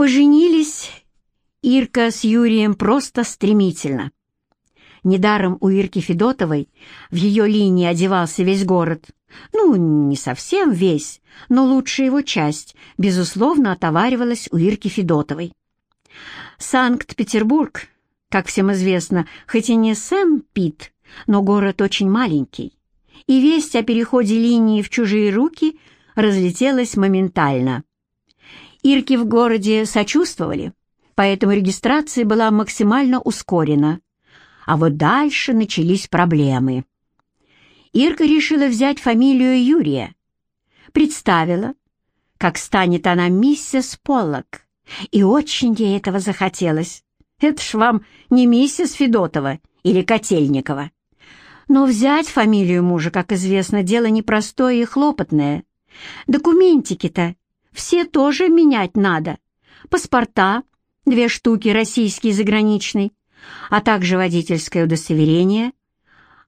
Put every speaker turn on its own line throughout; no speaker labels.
Поженились Ирка с Юрием просто стремительно. Недаром у Ирки Федотовой в ее линии одевался весь город. Ну, не совсем весь, но лучшая его часть, безусловно, отоваривалась у Ирки Федотовой. Санкт-Петербург, как всем известно, хоть и не Сен-Пит, но город очень маленький, и весть о переходе линии в чужие руки разлетелась моментально. Ирки в городе сочувствовали, поэтому регистрация была максимально ускорена. А вот дальше начались проблемы. Ирка решила взять фамилию Юрия. Представила, как станет она миссис Поллок, и очень ей этого захотелось. Это ж вам не миссис Федотова или Котельникова. Но взять фамилию мужа, как известно, дело непростое и хлопотное. Документики-то все тоже менять надо. Паспорта, две штуки, российский и заграничный, а также водительское удостоверение.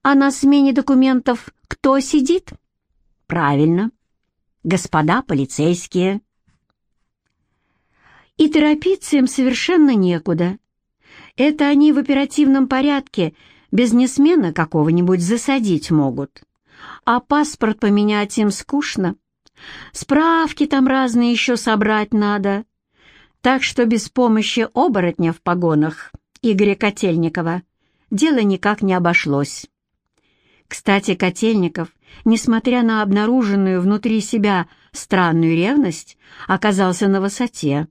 А на смене документов кто сидит? Правильно, господа полицейские. И торопиться им совершенно некуда. Это они в оперативном порядке бизнесмена какого-нибудь засадить могут. А паспорт поменять им скучно. Справки там разные еще собрать надо. Так что без помощи оборотня в погонах Игоря Котельникова дело никак не обошлось. Кстати, Котельников, несмотря на обнаруженную внутри себя странную ревность, оказался на высоте,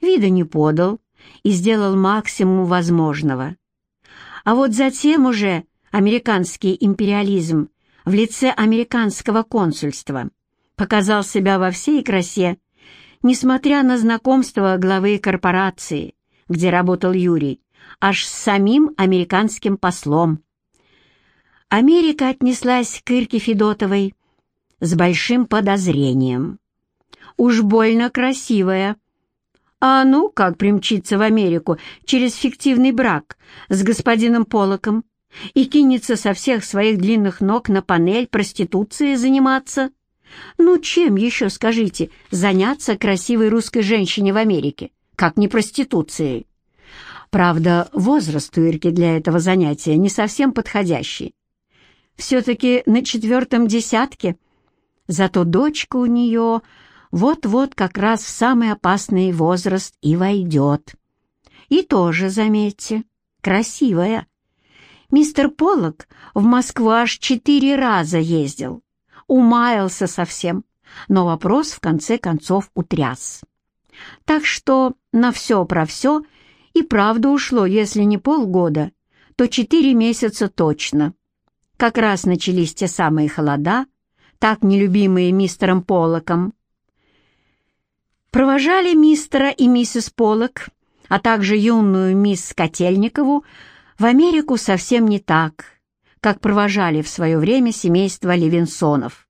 вида не подал и сделал максимум возможного. А вот затем уже американский империализм в лице американского консульства показал себя во всей красе, несмотря на знакомство главы корпорации, где работал Юрий, аж с самим американским послом. Америка отнеслась к Ирке Федотовой с большим подозрением. Уж больно красивая. А ну, как примчиться в Америку через фиктивный брак с господином Полоком и кинется со всех своих длинных ног на панель проституции заниматься? Ну, чем еще, скажите, заняться красивой русской женщине в Америке, как не проституцией? Правда, возраст у Ирки для этого занятия не совсем подходящий. Все-таки на четвертом десятке. Зато дочка у нее вот-вот как раз в самый опасный возраст и войдет. И тоже, заметьте, красивая. Мистер Поллок в Москву аж четыре раза ездил. Умаялся совсем, но вопрос в конце концов утряс. Так что на все про все и правда ушло, если не полгода, то четыре месяца точно. Как раз начались те самые холода, так нелюбимые мистером Поллоком. Провожали мистера и миссис Поллок, а также юную мисс Котельникову, в Америку совсем не так, как провожали в свое время семейство Левинсонов.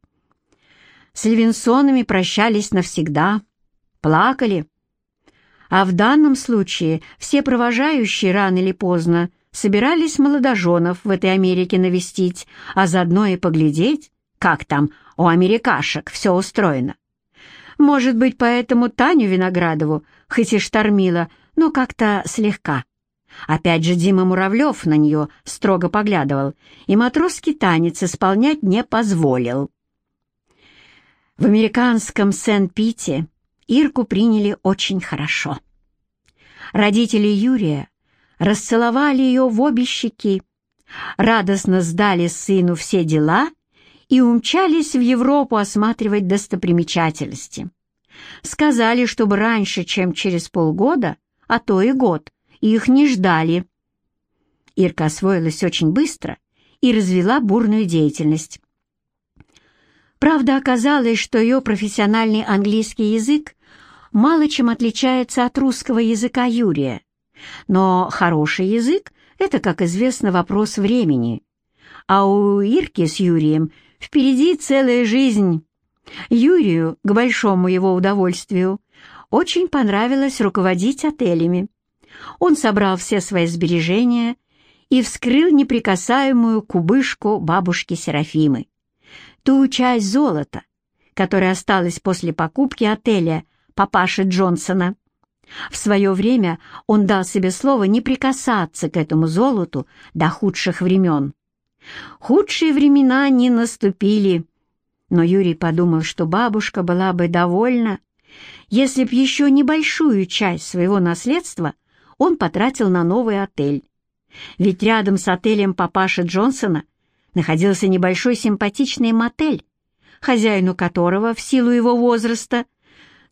С Левинсонами прощались навсегда, плакали, а в данном случае все провожающие рано или поздно собирались молодоженов в этой Америке навестить, а заодно и поглядеть, как там у америкашек все устроено. Может быть, поэтому Таню Виноградову, хоть и штормила, но как-то слегка. Опять же Дима Муравлев на нее строго поглядывал и матросский танец исполнять не позволил. В американском Сен-Пите Ирку приняли очень хорошо. Родители Юрия расцеловали ее в обе щеки, радостно сдали сыну все дела и умчались в Европу осматривать достопримечательности. Сказали, чтобы раньше, чем через полгода, а то и год, их не ждали. Ирка освоилась очень быстро и развела бурную деятельность. Правда, оказалось, что ее профессиональный английский язык мало чем отличается от русского языка Юрия. Но хороший язык — это, как известно, вопрос времени. А у Ирки с Юрием впереди целая жизнь. Юрию, к большому его удовольствию, очень понравилось руководить отелями. Он собрал все свои сбережения и вскрыл неприкасаемую кубышку бабушки Серафимы ту часть золота, которая осталась после покупки отеля папаши Джонсона. В свое время он дал себе слово не прикасаться к этому золоту до худших времен. Худшие времена не наступили, но Юрий подумал, что бабушка была бы довольна, если б еще небольшую часть своего наследства он потратил на новый отель. Ведь рядом с отелем папаши Джонсона находился небольшой симпатичный мотель, хозяину которого в силу его возраста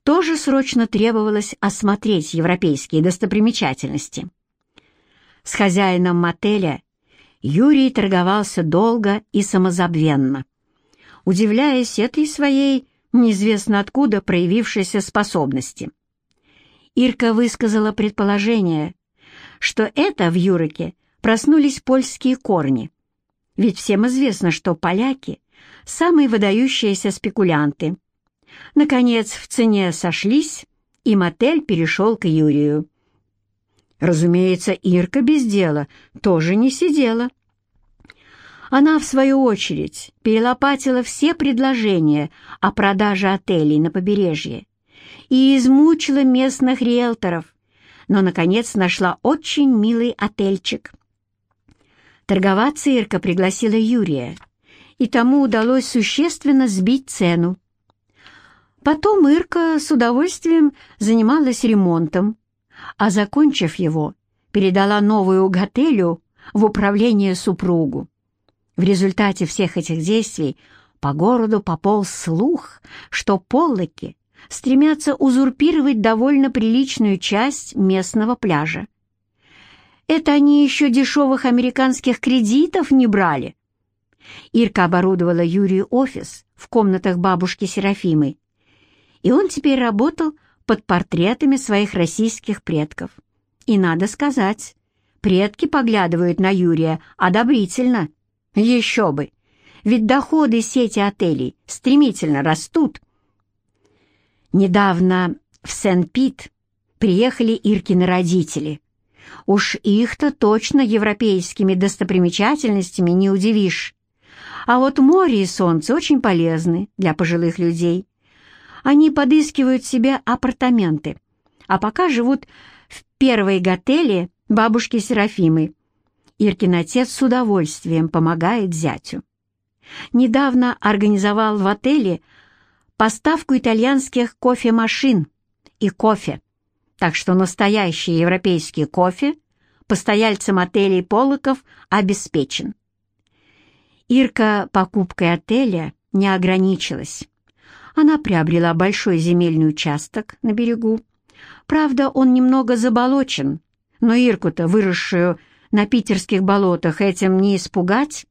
тоже срочно требовалось осмотреть европейские достопримечательности. С хозяином мотеля Юрий торговался долго и самозабвенно, удивляясь этой своей неизвестно откуда проявившейся способности. Ирка высказала предположение, что это в Юрике проснулись польские корни, ведь всем известно, что поляки — самые выдающиеся спекулянты. Наконец, в цене сошлись, и мотель перешел к Юрию. Разумеется, Ирка без дела тоже не сидела. Она, в свою очередь, перелопатила все предложения о продаже отелей на побережье и измучила местных риэлторов, но, наконец, нашла очень милый отельчик. Торговаться Ирка пригласила Юрия, и тому удалось существенно сбить цену. Потом Ирка с удовольствием занималась ремонтом, а, закончив его, передала новую готелю в управление супругу. В результате всех этих действий по городу пополз слух, что поллоки стремятся узурпировать довольно приличную часть местного пляжа. Это они еще дешевых американских кредитов не брали. Ирка оборудовала Юрию офис в комнатах бабушки Серафимы, и он теперь работал под портретами своих российских предков. И надо сказать, предки поглядывают на Юрия одобрительно – еще бы! Ведь доходы сети отелей стремительно растут. Недавно в Сен-Пит приехали Иркины родители. Уж их-то точно европейскими достопримечательностями не удивишь. А вот море и солнце очень полезны для пожилых людей. Они подыскивают себе апартаменты, а пока живут в первой готеле бабушки Серафимы, Иркин отец с удовольствием помогает зятю. Недавно организовал в отеле поставку итальянских кофемашин и кофе, так что настоящий европейский кофе постояльцам отелей Полоков обеспечен. Ирка покупкой отеля не ограничилась. Она приобрела большой земельный участок на берегу. Правда, он немного заболочен, но Ирку-то, выросшую на питерских болотах этим не испугать,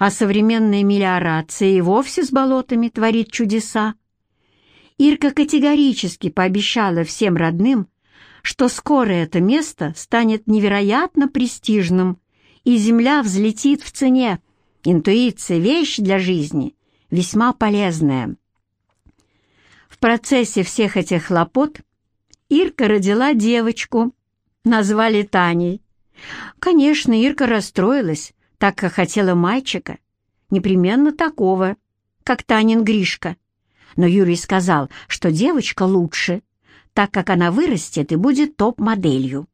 а современная мелиорация и вовсе с болотами творит чудеса. Ирка категорически пообещала всем родным, что скоро это место станет невероятно престижным, и земля взлетит в цене. Интуиция — вещь для жизни, весьма полезная. В процессе всех этих хлопот Ирка родила девочку, назвали Таней. Конечно, Ирка расстроилась, так как хотела мальчика, непременно такого, как Танин Гришка. Но Юрий сказал, что девочка лучше, так как она вырастет и будет топ-моделью.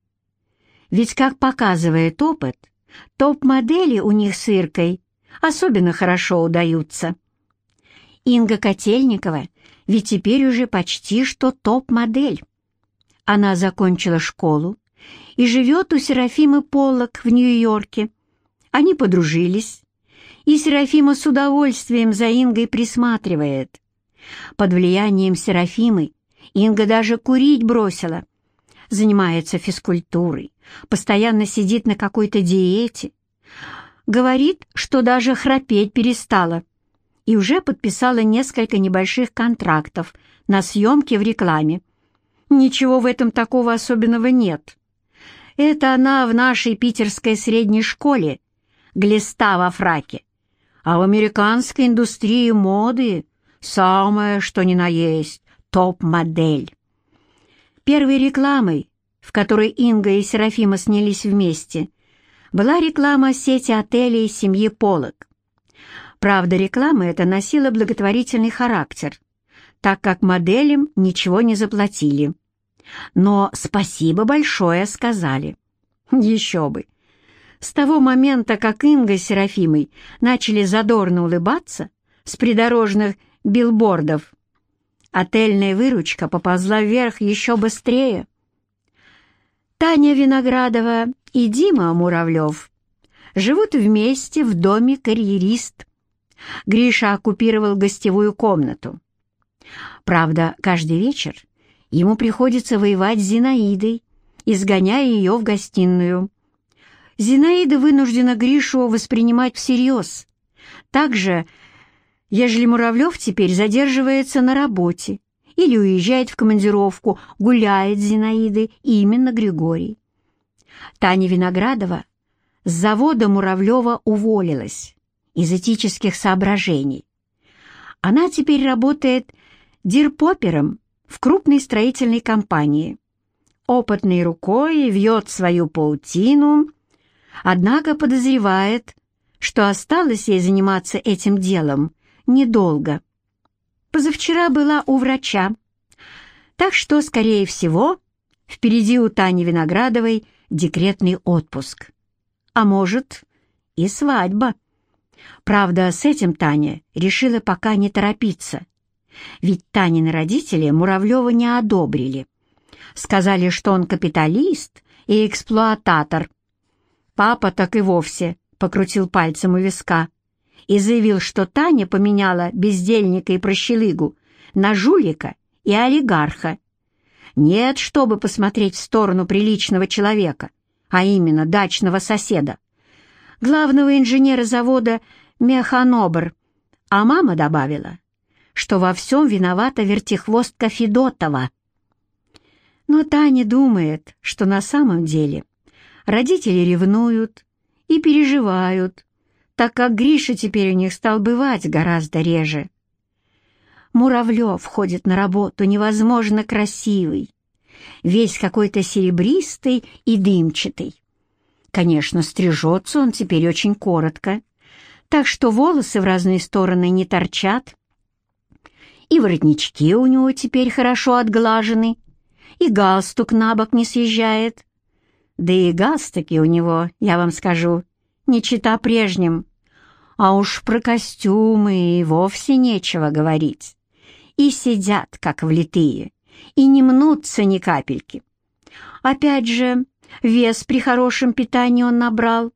Ведь, как показывает опыт, топ-модели у них с Иркой особенно хорошо удаются. Инга Котельникова ведь теперь уже почти что топ-модель. Она закончила школу, и живет у Серафимы Поллок в Нью-Йорке. Они подружились, и Серафима с удовольствием за Ингой присматривает. Под влиянием Серафимы Инга даже курить бросила, занимается физкультурой, постоянно сидит на какой-то диете. Говорит, что даже храпеть перестала и уже подписала несколько небольших контрактов на съемки в рекламе. Ничего в этом такого особенного нет. Это она в нашей питерской средней школе, глиста во фраке. А в американской индустрии моды самое, что ни на есть, топ-модель. Первой рекламой, в которой Инга и Серафима снялись вместе, была реклама сети отелей семьи Полок. Правда, реклама эта носила благотворительный характер, так как моделям ничего не заплатили. Но спасибо большое сказали. Еще бы. С того момента, как Инга с Серафимой начали задорно улыбаться с придорожных билбордов, отельная выручка поползла вверх еще быстрее. Таня Виноградова и Дима Муравлев живут вместе в доме карьерист. Гриша оккупировал гостевую комнату. Правда, каждый вечер ему приходится воевать с Зинаидой, изгоняя ее в гостиную. Зинаида вынуждена Гришу воспринимать всерьез. Также, ежели Муравлев теперь задерживается на работе, или уезжает в командировку, гуляет с именно Григорий. Таня Виноградова с завода Муравлева уволилась из этических соображений. Она теперь работает дирпопером в крупной строительной компании. Опытной рукой вьет свою паутину, однако подозревает, что осталось ей заниматься этим делом недолго. Позавчера была у врача. Так что, скорее всего, впереди у Тани Виноградовой декретный отпуск. А может, и свадьба. Правда, с этим Таня решила пока не торопиться. Ведь Танины родители Муравлева не одобрили. Сказали, что он капиталист и эксплуататор. Папа так и вовсе покрутил пальцем у виска и заявил, что Таня поменяла бездельника и прощелыгу на жулика и олигарха. Нет, чтобы посмотреть в сторону приличного человека, а именно дачного соседа, главного инженера завода «Механобр», а мама добавила, что во всем виновата вертихвостка Федотова. Но Таня думает, что на самом деле родители ревнуют и переживают, так как Гриша теперь у них стал бывать гораздо реже. Муравлев ходит на работу невозможно красивый, весь какой-то серебристый и дымчатый. Конечно, стрижется он теперь очень коротко, так что волосы в разные стороны не торчат, и воротнички у него теперь хорошо отглажены, и галстук на бок не съезжает. Да и галстуки у него, я вам скажу, не чита прежним. А уж про костюмы и вовсе нечего говорить. И сидят, как влитые, и не мнутся ни капельки. Опять же, вес при хорошем питании он набрал,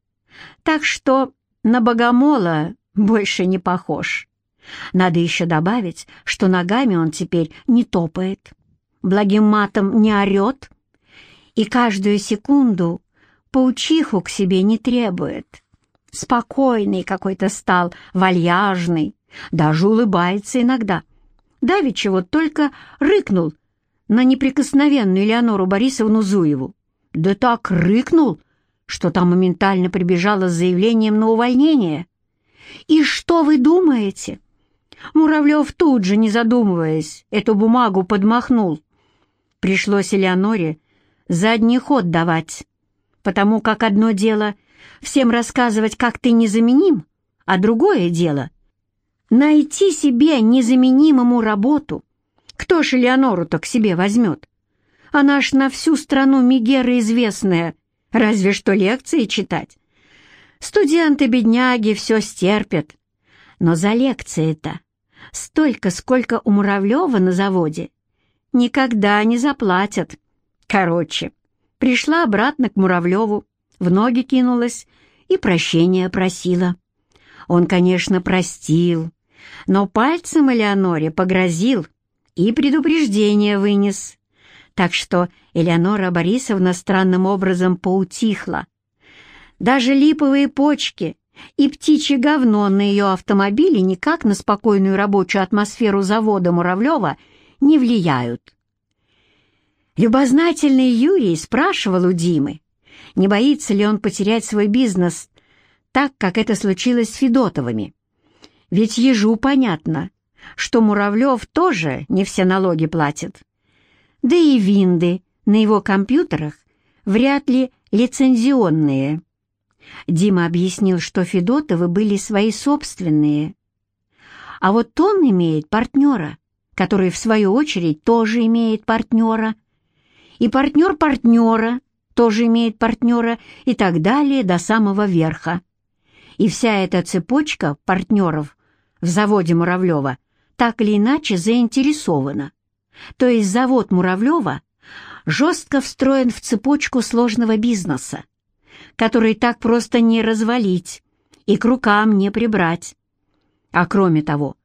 так что на богомола больше не похож. Надо еще добавить, что ногами он теперь не топает, благим матом не орет и каждую секунду паучиху к себе не требует. Спокойный какой-то стал, вальяжный, даже улыбается иногда. Давича вот только рыкнул на неприкосновенную Леонору Борисовну Зуеву. Да так рыкнул, что там моментально прибежала с заявлением на увольнение. И что вы думаете? Муравлев тут же, не задумываясь, эту бумагу подмахнул. Пришлось Элеоноре задний ход давать, потому как одно дело — всем рассказывать, как ты незаменим, а другое дело — найти себе незаменимому работу. Кто ж Элеонору-то к себе возьмет? Она ж на всю страну Мегера известная, разве что лекции читать. Студенты-бедняги все стерпят, но за лекции-то столько, сколько у Муравлева на заводе, никогда не заплатят. Короче, пришла обратно к Муравлеву, в ноги кинулась и прощения просила. Он, конечно, простил, но пальцем Элеоноре погрозил и предупреждение вынес. Так что Элеонора Борисовна странным образом поутихла. Даже липовые почки и птичье говно на ее автомобиле никак на спокойную рабочую атмосферу завода Муравлева не влияют. Любознательный Юрий спрашивал у Димы, не боится ли он потерять свой бизнес, так, как это случилось с Федотовыми. Ведь ежу понятно, что Муравлев тоже не все налоги платит. Да и винды на его компьютерах вряд ли лицензионные. Дима объяснил, что Федотовы были свои собственные. А вот он имеет партнера, который, в свою очередь, тоже имеет партнера. И партнер партнера тоже имеет партнера и так далее до самого верха. И вся эта цепочка партнеров в заводе Муравлева так или иначе заинтересована. То есть завод Муравлева жестко встроен в цепочку сложного бизнеса, который так просто не развалить и к рукам не прибрать. А кроме того,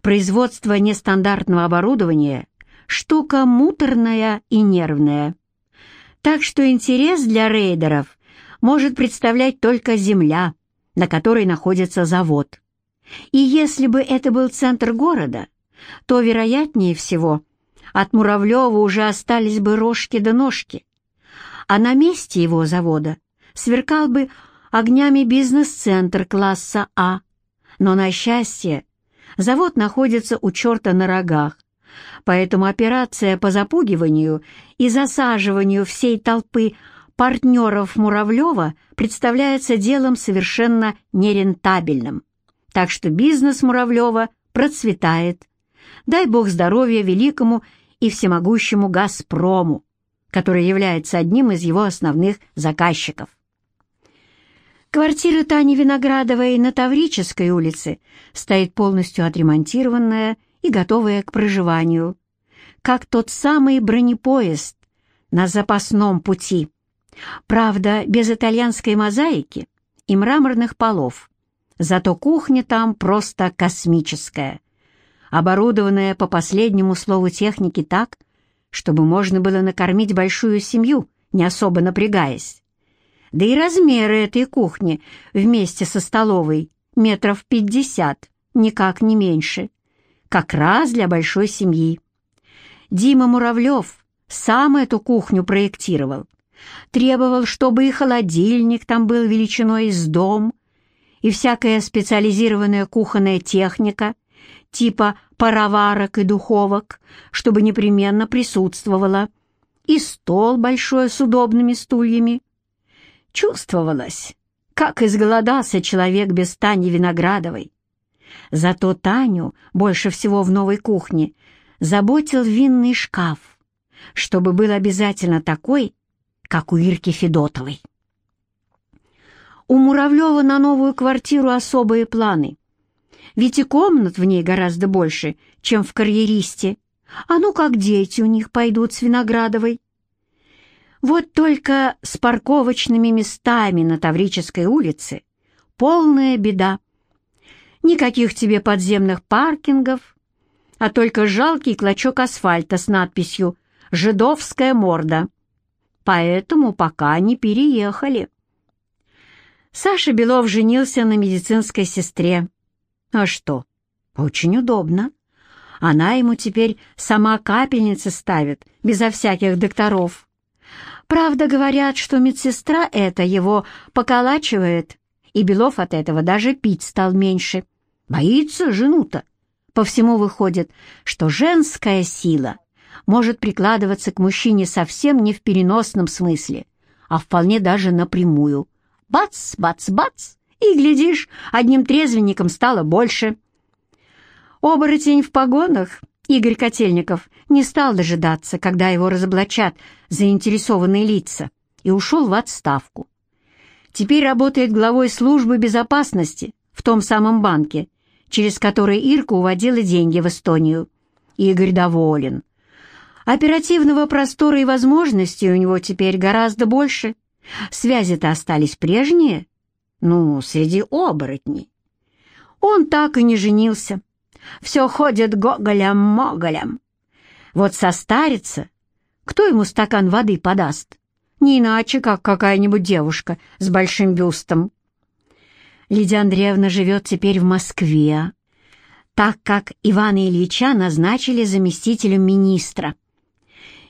производство нестандартного оборудования – штука муторная и нервная. Так что интерес для рейдеров может представлять только земля, на которой находится завод. И если бы это был центр города, то, вероятнее всего, от Муравлева уже остались бы рожки да ножки, а на месте его завода сверкал бы огнями бизнес-центр класса А. Но, на счастье, завод находится у черта на рогах, поэтому операция по запугиванию и засаживанию всей толпы партнеров Муравлева представляется делом совершенно нерентабельным. Так что бизнес Муравлева процветает. Дай бог здоровья великому и всемогущему «Газпрому», который является одним из его основных заказчиков. Квартира Тани Виноградовой на Таврической улице стоит полностью отремонтированная и готовая к проживанию, как тот самый бронепоезд на запасном пути. Правда, без итальянской мозаики и мраморных полов. Зато кухня там просто космическая, оборудованная по последнему слову техники так, чтобы можно было накормить большую семью, не особо напрягаясь. Да и размеры этой кухни вместе со столовой метров пятьдесят, никак не меньше. Как раз для большой семьи. Дима Муравлев сам эту кухню проектировал. Требовал, чтобы и холодильник там был величиной с дом, и всякая специализированная кухонная техника, типа пароварок и духовок, чтобы непременно присутствовала, и стол большой с удобными стульями, Чувствовалось, как изголодался человек без Тани Виноградовой. Зато Таню больше всего в новой кухне заботил винный шкаф, чтобы был обязательно такой, как у Ирки Федотовой. У Муравлева на новую квартиру особые планы. Ведь и комнат в ней гораздо больше, чем в карьеристе. А ну как дети у них пойдут с Виноградовой. Вот только с парковочными местами на Таврической улице полная беда. Никаких тебе подземных паркингов, а только жалкий клочок асфальта с надписью «Жидовская морда». Поэтому пока не переехали. Саша Белов женился на медицинской сестре. А что? Очень удобно. Она ему теперь сама капельницы ставит, безо всяких докторов. Правда, говорят, что медсестра это его поколачивает, и Белов от этого даже пить стал меньше. Боится жену-то. По всему выходит, что женская сила может прикладываться к мужчине совсем не в переносном смысле, а вполне даже напрямую. Бац, бац, бац, и, глядишь, одним трезвенником стало больше. Оборотень в погонах Игорь Котельников не стал дожидаться, когда его разоблачат заинтересованные лица, и ушел в отставку. Теперь работает главой службы безопасности в том самом банке, через который Ирка уводила деньги в Эстонию. Игорь доволен. Оперативного простора и возможностей у него теперь гораздо больше. Связи-то остались прежние, ну, среди оборотней. Он так и не женился, все ходит гоголям-моголям. Вот состарится, кто ему стакан воды подаст? Не иначе, как какая-нибудь девушка с большим бюстом. Лидия Андреевна живет теперь в Москве, так как Ивана Ильича назначили заместителем министра.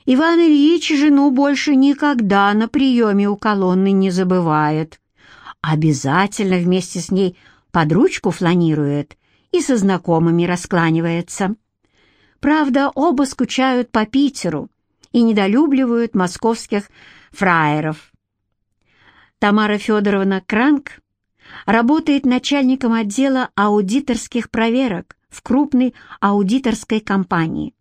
Иван Ильич жену больше никогда на приеме у колонны не забывает. Обязательно вместе с ней под ручку фланирует и со знакомыми раскланивается. Правда, оба скучают по Питеру и недолюбливают московских фраеров. Тамара Федоровна Кранк работает начальником отдела аудиторских проверок в крупной аудиторской компании.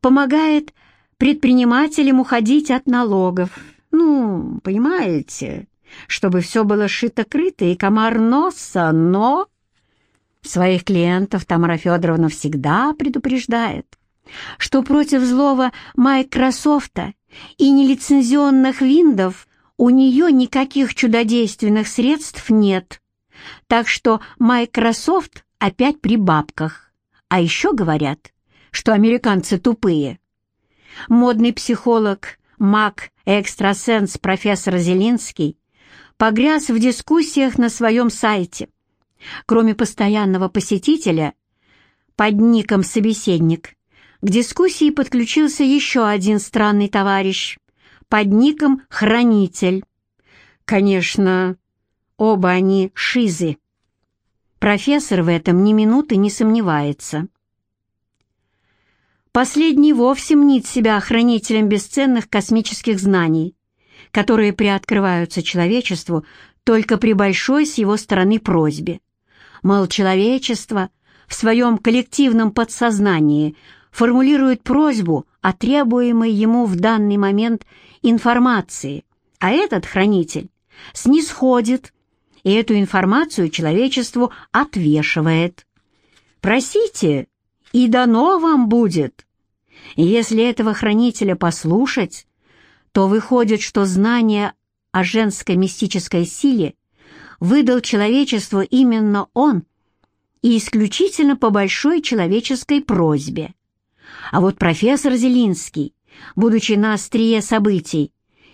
Помогает предпринимателям уходить от налогов. Ну, понимаете, чтобы все было шито-крыто и комар носа, но... Своих клиентов Тамара Федоровна всегда предупреждает, что против злого Майкрософта и нелицензионных виндов у нее никаких чудодейственных средств нет. Так что Microsoft опять при бабках. А еще говорят, что американцы тупые. Модный психолог, маг, экстрасенс профессор Зелинский погряз в дискуссиях на своем сайте. Кроме постоянного посетителя, под ником «Собеседник», к дискуссии подключился еще один странный товарищ под ником «Хранитель». Конечно, оба они шизы. Профессор в этом ни минуты не сомневается. Последний вовсе мнит себя хранителем бесценных космических знаний, которые приоткрываются человечеству только при большой с его стороны просьбе. Мол, человечество в своем коллективном подсознании формулирует просьбу о требуемой ему в данный момент информации, а этот хранитель снисходит и эту информацию человечеству отвешивает. Просите, и дано вам будет. если этого хранителя послушать, то выходит, что знание о женской мистической силе выдал человечеству именно он и исключительно по большой человеческой просьбе. А вот профессор Зелинский, будучи на острие событий,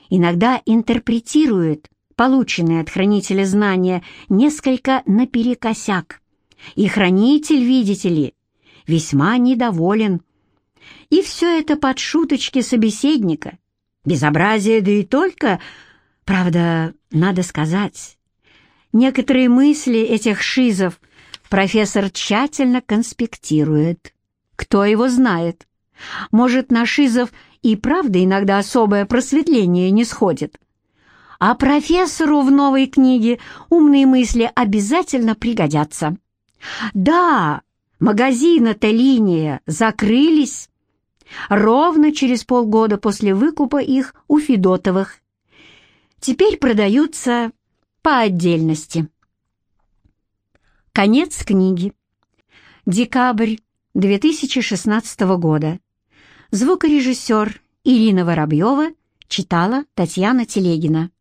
иногда интерпретирует полученные от хранителя знания несколько наперекосяк. И хранитель, видите ли, весьма недоволен. И все это под шуточки собеседника. Безобразие, да и только... Правда, надо сказать, некоторые мысли этих шизов профессор тщательно конспектирует. Кто его знает? Может, на шизов и правда иногда особое просветление не сходит. А профессору в новой книге умные мысли обязательно пригодятся. Да, магазины-то линия закрылись ровно через полгода после выкупа их у Федотовых. Теперь продаются по отдельности. Конец книги. Декабрь 2016 года. Звукорежиссер Ирина Воробьева читала Татьяна Телегина.